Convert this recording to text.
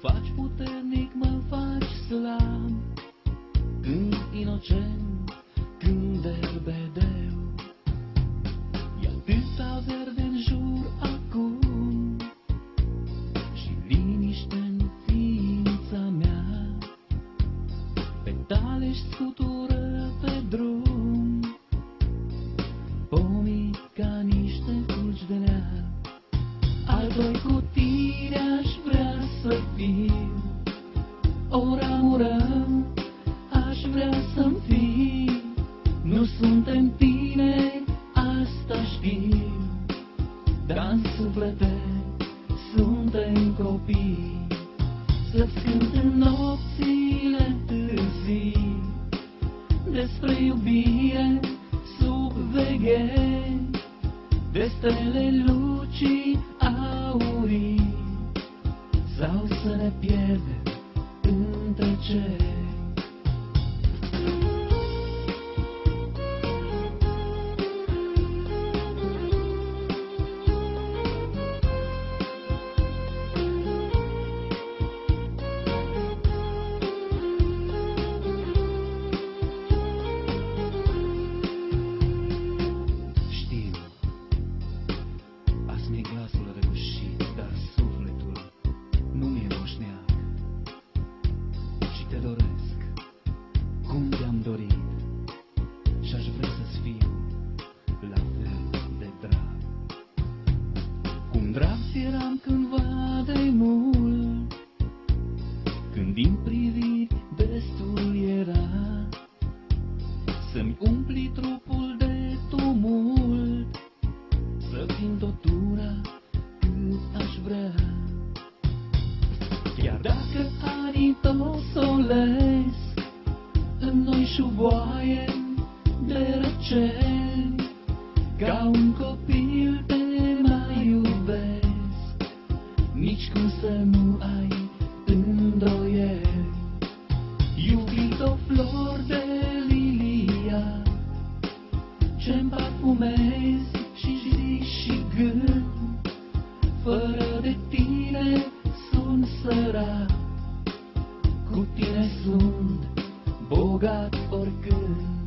faci puternic, mă faci slab, când inocent, când derbedeu. E atâta verde în jur acum și liniște în ființa mea. Petale-și scutură pe drum, pomii ca niște fulgi de neam. Al doi o ramură aș vrea să-mi fii. Nu suntem tine, asta știu, dar în suflete suntem copii. Să-ți cânt în nopțile târzii despre iubire sub veghe, de stele lucii Cum drag ți eram cândva de mult, când din priviri destul era, să-mi umpli trupul de tumult, să fim totura cât aș vrea. Chiar dacă anii tosolesc în noi șuvoaie de răceli, ca un nici când să nu ai îndoieli. Iubito flor de lilia, ce-mi parfumezi și zi și gând, fără de tine sunt sărat, cu tine sunt bogat oricând.